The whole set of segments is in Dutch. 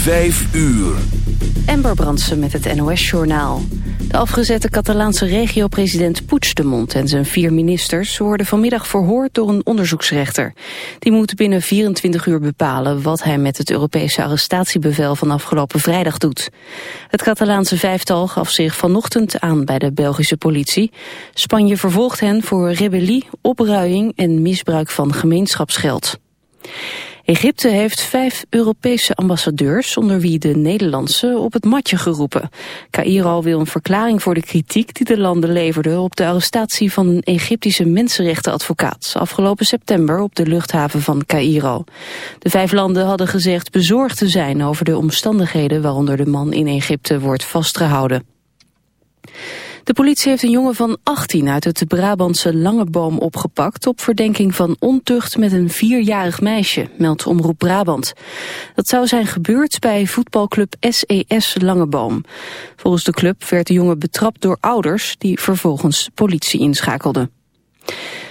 Vijf uur. Ember Brandsen met het NOS-journaal. De afgezette Catalaanse regio-president Puigdemont en zijn vier ministers... worden vanmiddag verhoord door een onderzoeksrechter. Die moet binnen 24 uur bepalen wat hij met het Europese arrestatiebevel... van afgelopen vrijdag doet. Het Catalaanse vijftal gaf zich vanochtend aan bij de Belgische politie. Spanje vervolgt hen voor rebellie, opruiing en misbruik van gemeenschapsgeld. Egypte heeft vijf Europese ambassadeurs, onder wie de Nederlandse, op het matje geroepen. Cairo wil een verklaring voor de kritiek die de landen leverden op de arrestatie van een Egyptische mensenrechtenadvocaat afgelopen september op de luchthaven van Cairo. De vijf landen hadden gezegd bezorgd te zijn over de omstandigheden waaronder de man in Egypte wordt vastgehouden. De politie heeft een jongen van 18 uit het Brabantse Langeboom opgepakt... op verdenking van ontucht met een vierjarig meisje, meldt Omroep Brabant. Dat zou zijn gebeurd bij voetbalclub SES e Langeboom. Volgens de club werd de jongen betrapt door ouders... die vervolgens politie inschakelden.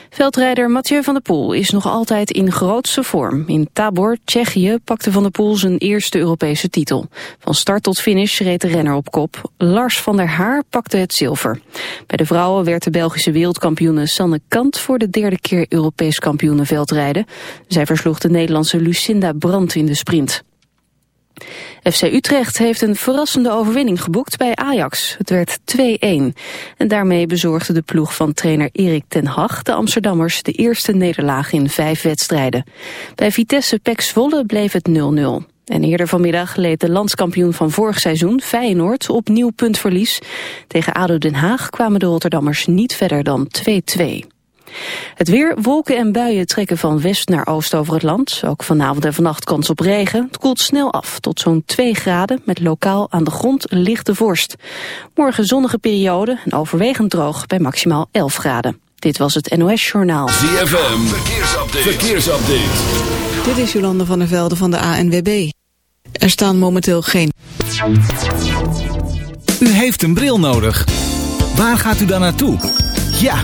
Veldrijder Mathieu van der Poel is nog altijd in grootste vorm. In Tabor, Tsjechië, pakte van der Poel zijn eerste Europese titel. Van start tot finish reed de renner op kop. Lars van der Haar pakte het zilver. Bij de vrouwen werd de Belgische wereldkampioene Sanne Kant... voor de derde keer Europees kampioene veldrijden. Zij versloeg de Nederlandse Lucinda Brandt in de sprint. FC Utrecht heeft een verrassende overwinning geboekt bij Ajax. Het werd 2-1. En daarmee bezorgde de ploeg van trainer Erik ten Hag de Amsterdammers de eerste nederlaag in vijf wedstrijden. Bij Vitesse Pek Zwolle bleef het 0-0. En eerder vanmiddag leed de landskampioen van vorig seizoen, Feyenoord, opnieuw puntverlies. Tegen ADO Den Haag kwamen de Rotterdammers niet verder dan 2-2. Het weer, wolken en buien trekken van west naar oost over het land. Ook vanavond en vannacht kans op regen. Het koelt snel af tot zo'n 2 graden met lokaal aan de grond een lichte vorst. Morgen zonnige periode en overwegend droog bij maximaal 11 graden. Dit was het NOS Journaal. ZFM, verkeersupdate. verkeersupdate. Dit is Jolande van der Velde van de ANWB. Er staan momenteel geen... U heeft een bril nodig. Waar gaat u dan naartoe? Ja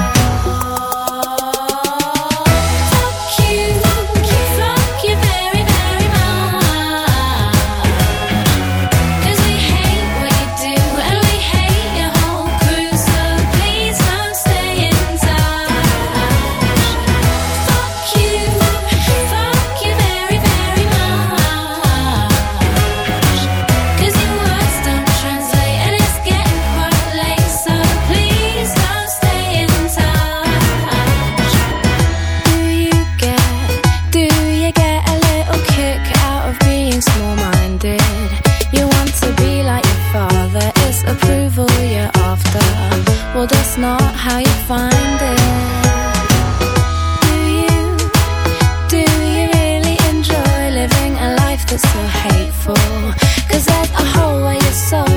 so hateful. Cause that's a whole way you're so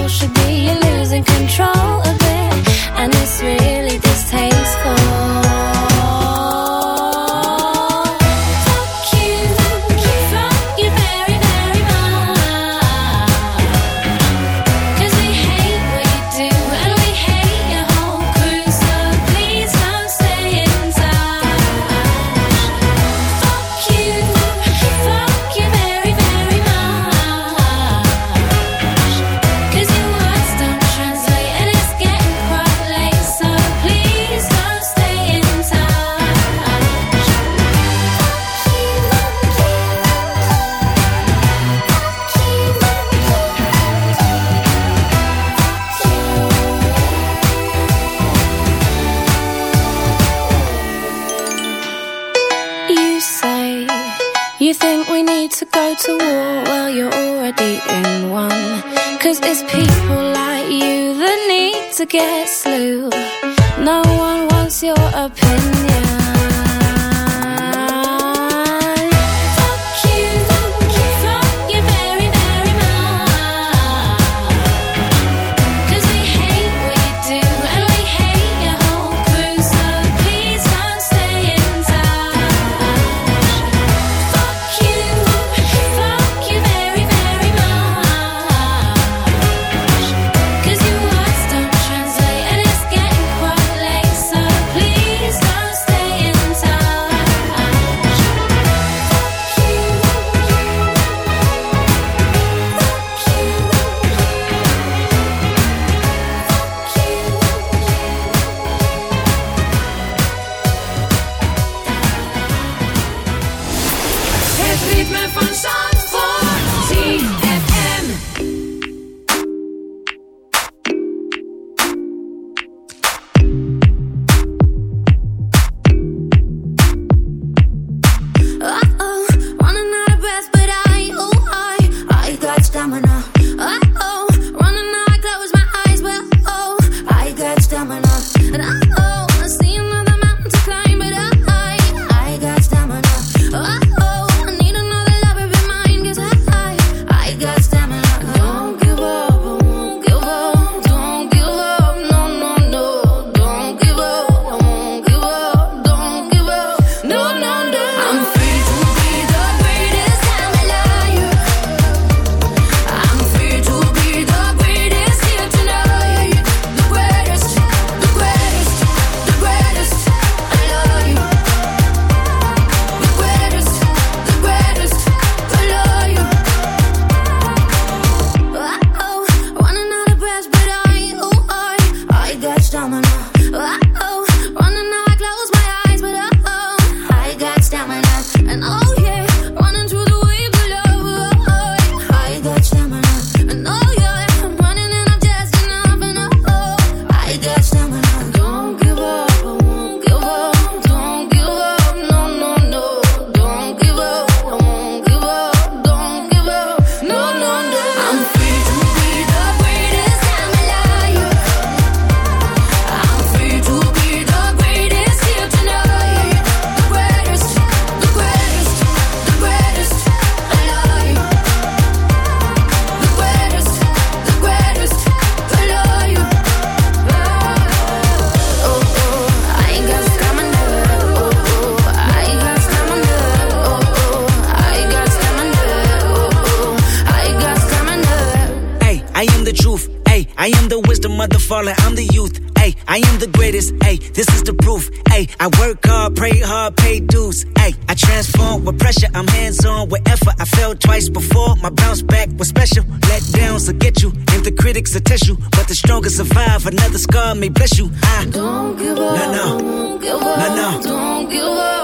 My bounce back was special. Let downs will get you, and the critics will test you. But the strongest survive. Another scar may bless you. I don't give up. No, no. Don't give up. No, no. Don't give up.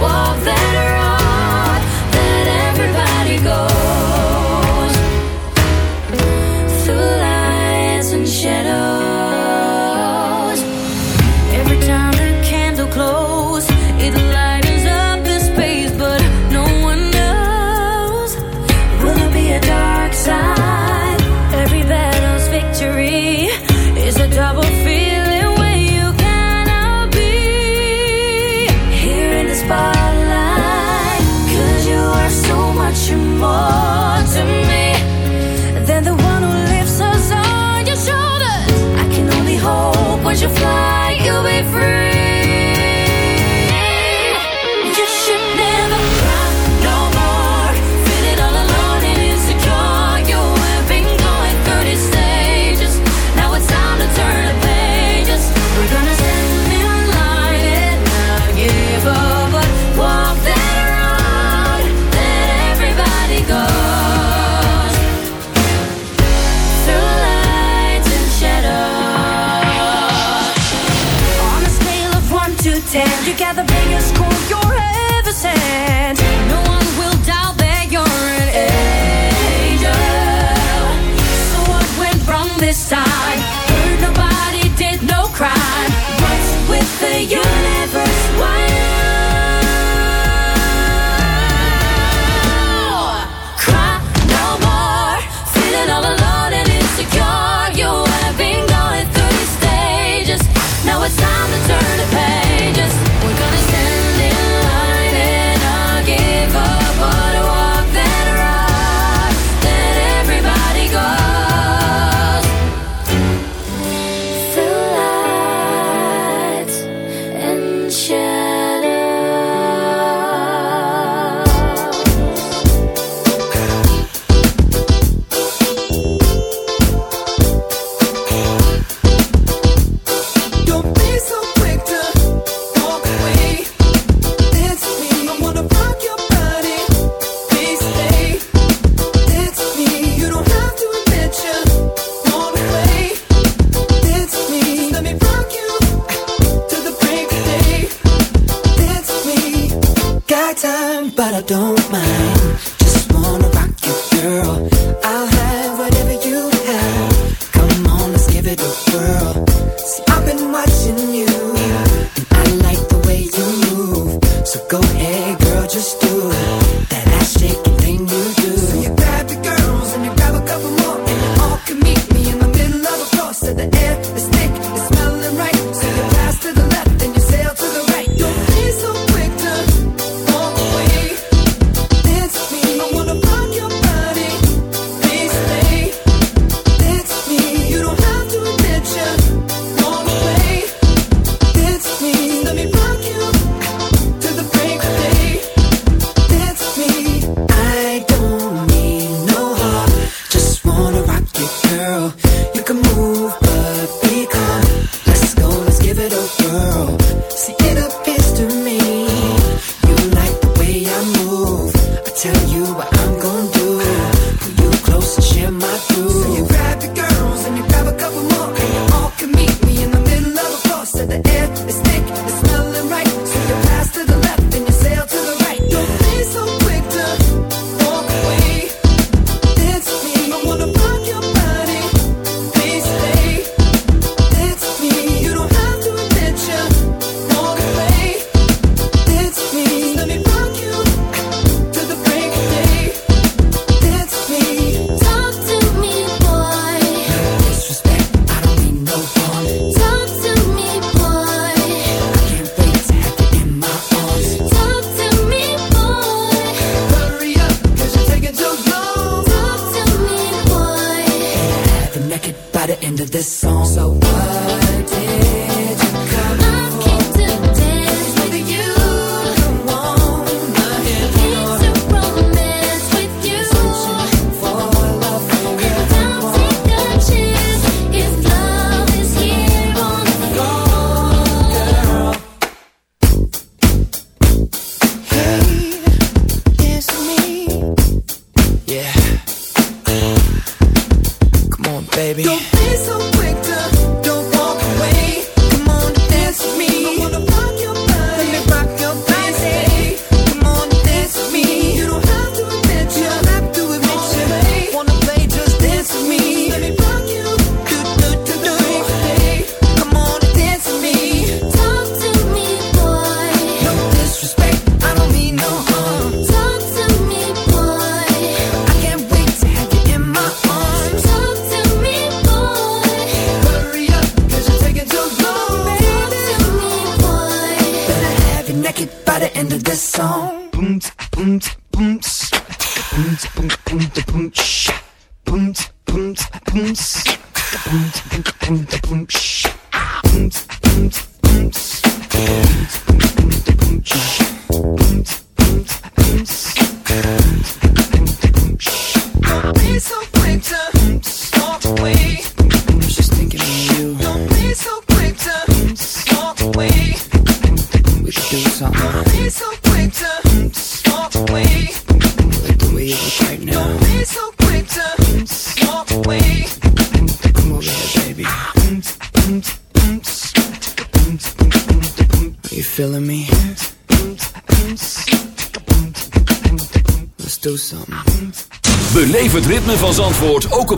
walk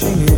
watching it.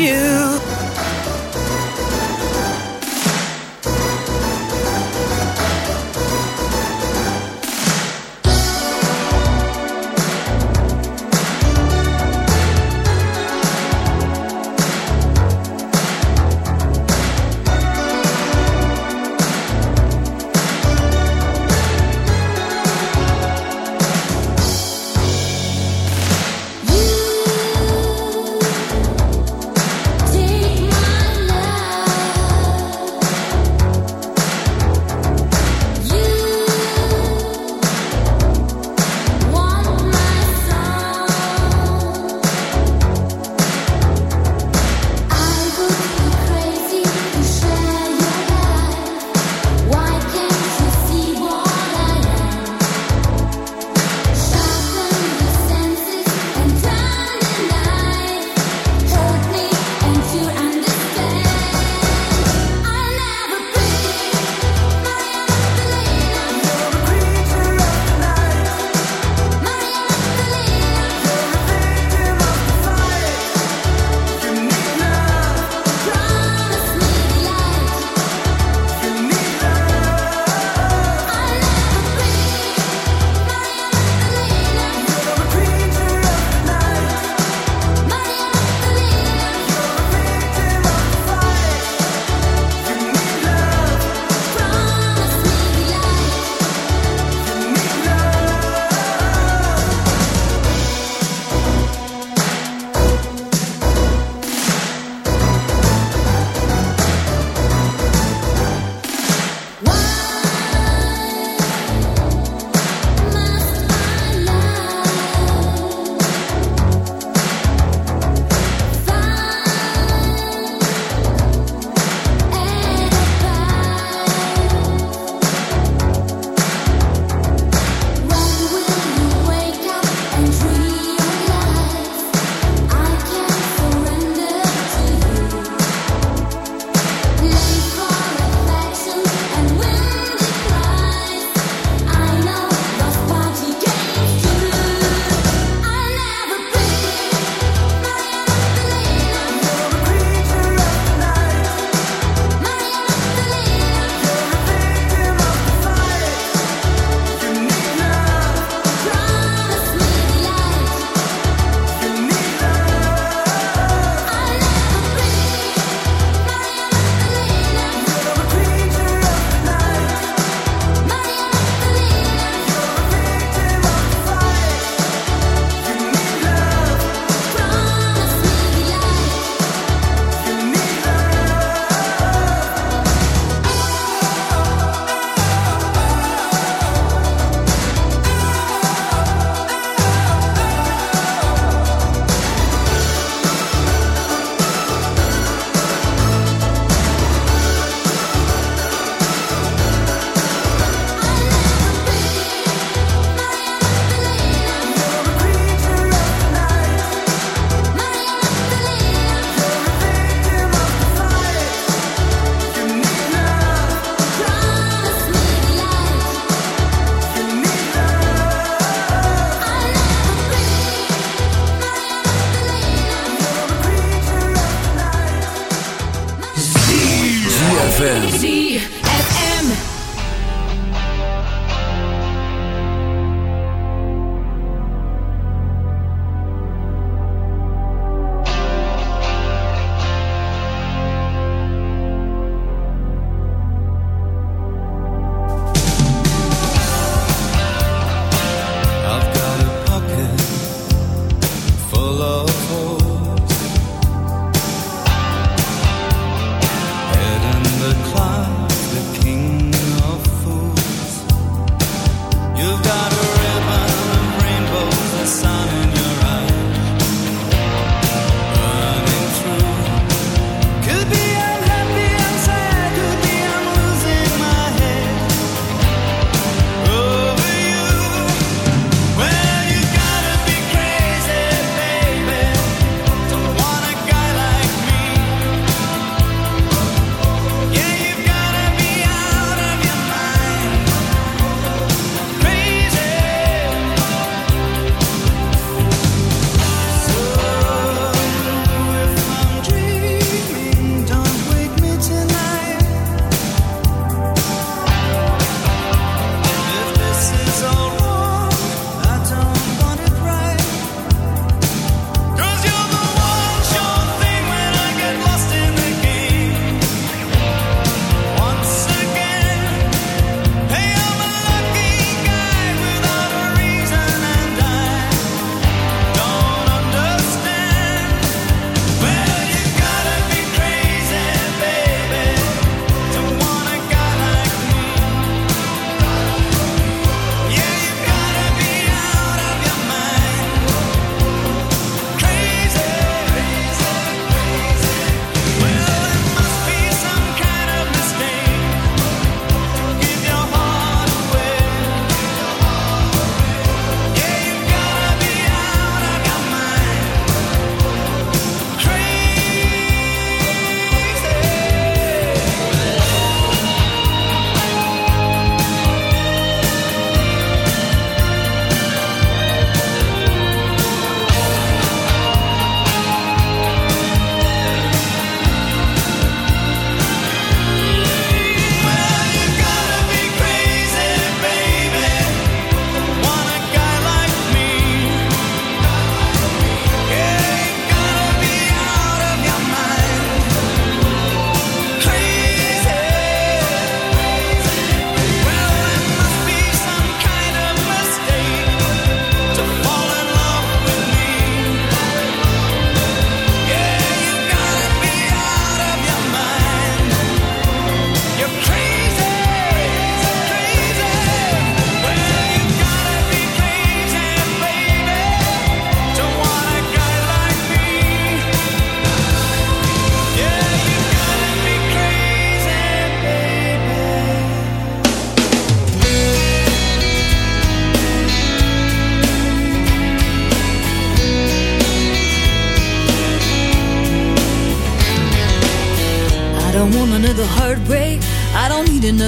You.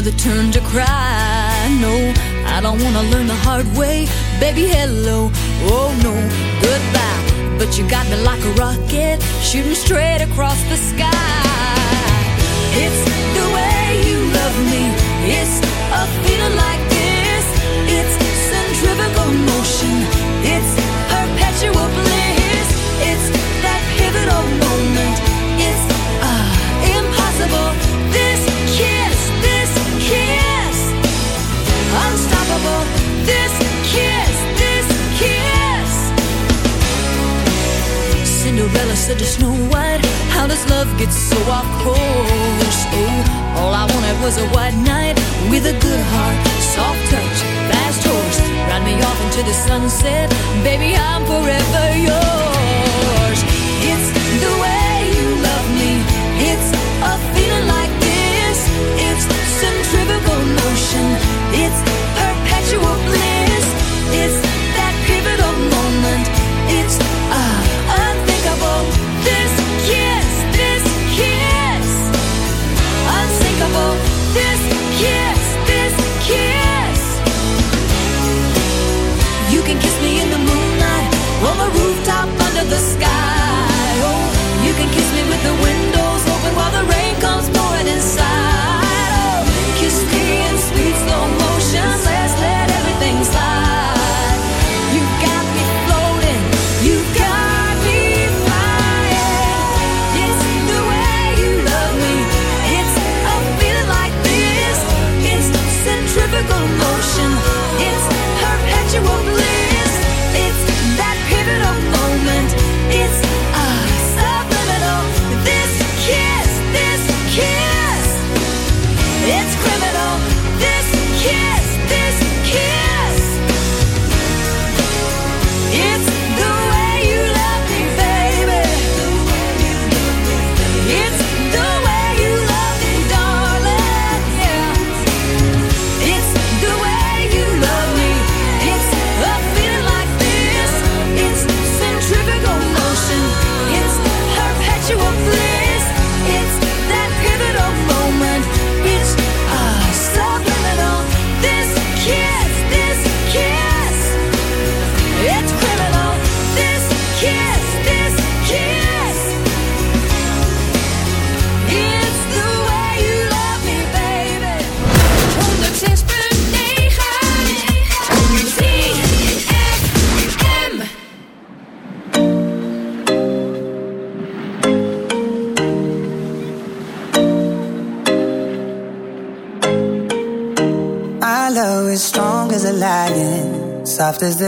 Another turn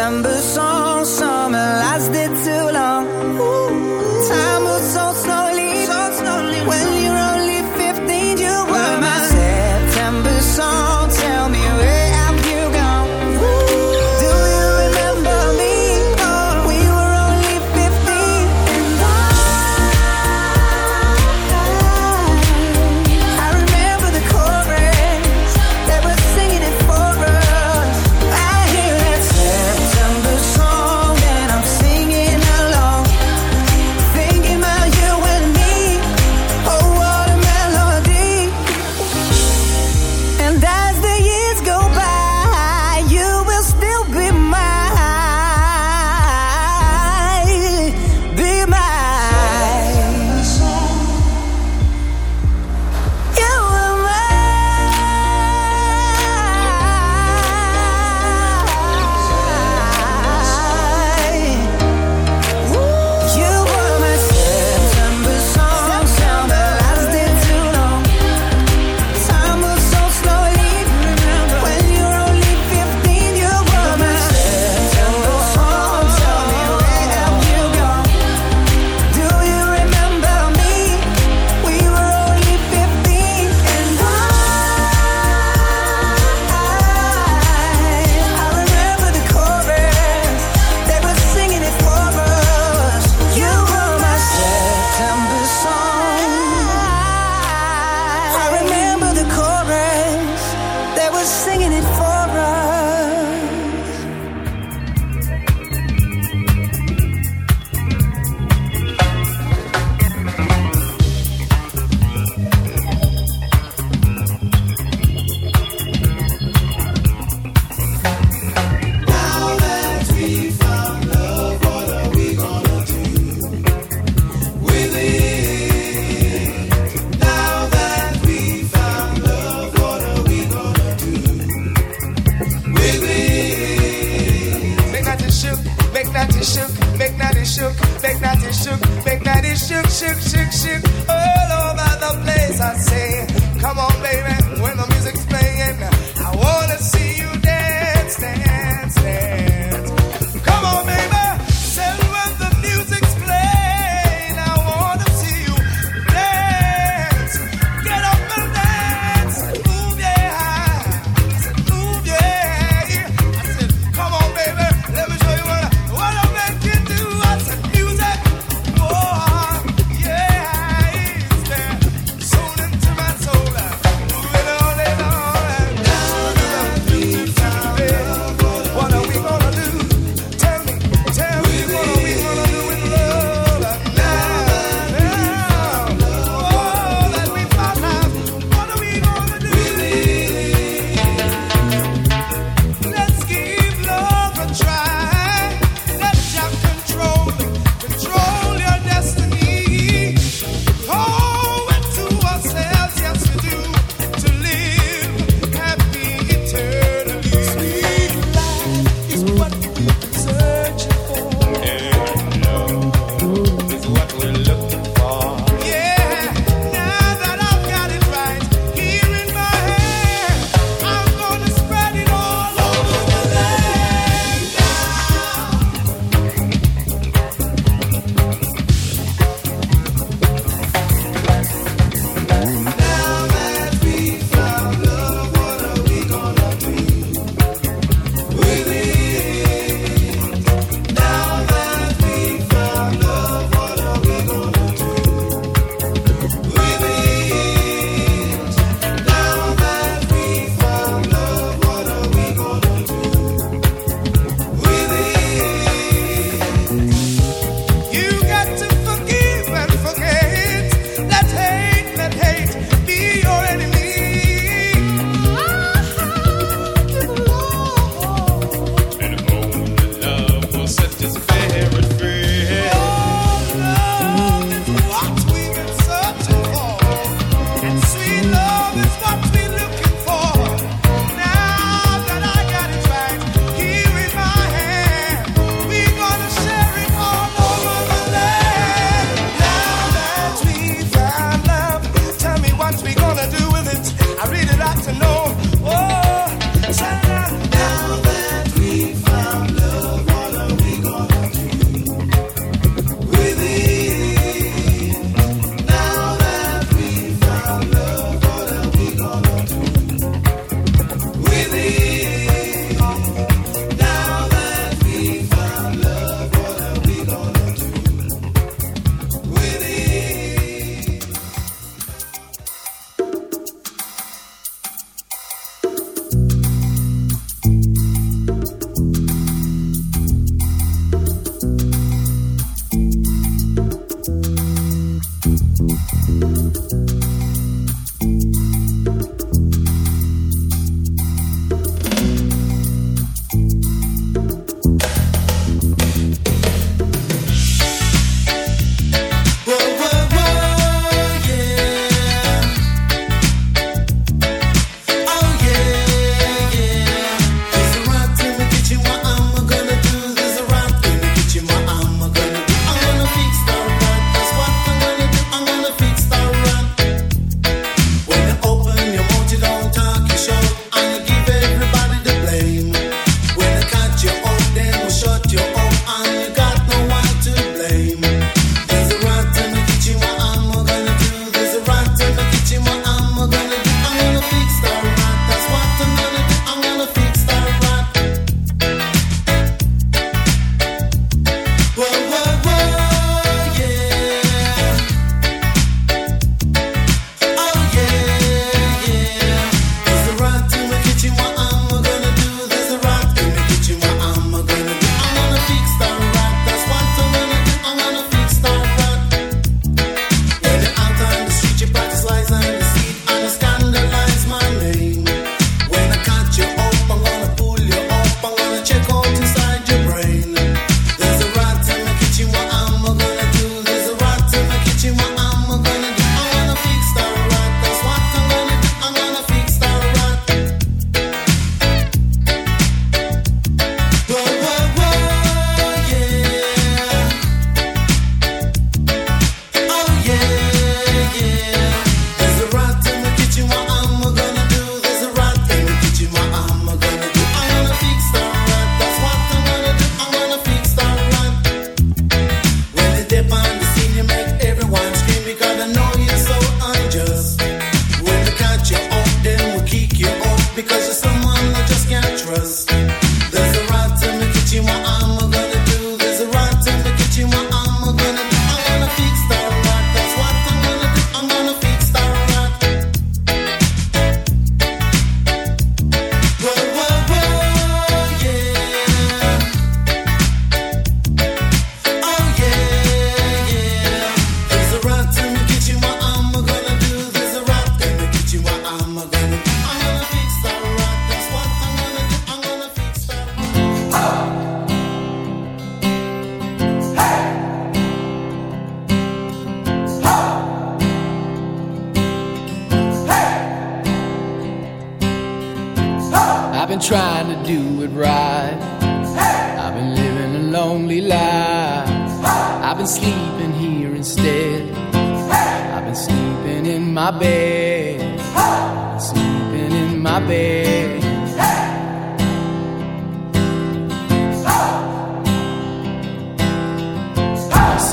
December